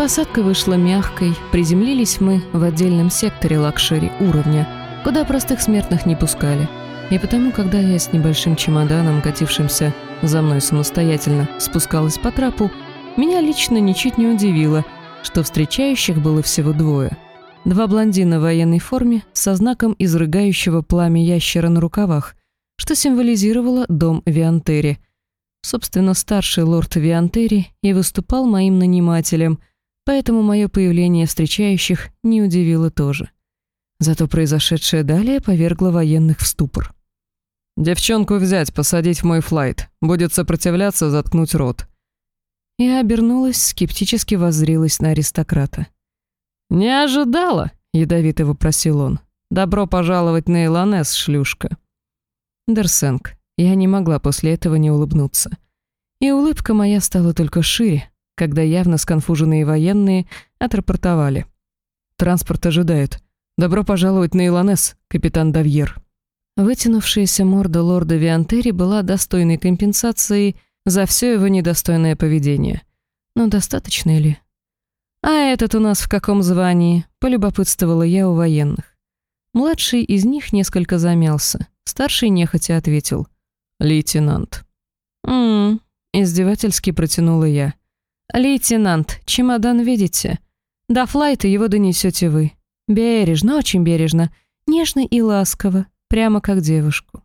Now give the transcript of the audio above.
Посадка вышла мягкой, приземлились мы в отдельном секторе luxury уровня, куда простых смертных не пускали. И потому, когда я с небольшим чемоданом, катившимся за мной самостоятельно, спускалась по трапу, меня лично ничуть не удивило, что встречающих было всего двое. Два блондина в военной форме со знаком изрыгающего пламя ящера на рукавах, что символизировало дом Виантери. Собственно, старший лорд Виантери и выступал моим нанимателем, поэтому мое появление встречающих не удивило тоже. Зато произошедшее далее повергло военных в ступор. «Девчонку взять, посадить в мой флайт. Будет сопротивляться, заткнуть рот». Я обернулась, скептически воззрилась на аристократа. «Не ожидала?» — ядовито вопросил он. «Добро пожаловать на Илонес, шлюшка». Дерсенг. Я не могла после этого не улыбнуться. И улыбка моя стала только шире, когда явно сконфуженные военные отрапортовали. «Транспорт ожидает. Добро пожаловать на Илонес, капитан Давьер». Вытянувшаяся морда лорда Виантери была достойной компенсацией за все его недостойное поведение. Но достаточно ли? «А этот у нас в каком звании?» — полюбопытствовала я у военных. Младший из них несколько замялся. Старший нехотя ответил. «Лейтенант». «М-м-м», издевательски протянула я. «Лейтенант, чемодан видите? До флайта его донесете вы. Бережно, очень бережно, нежно и ласково, прямо как девушку».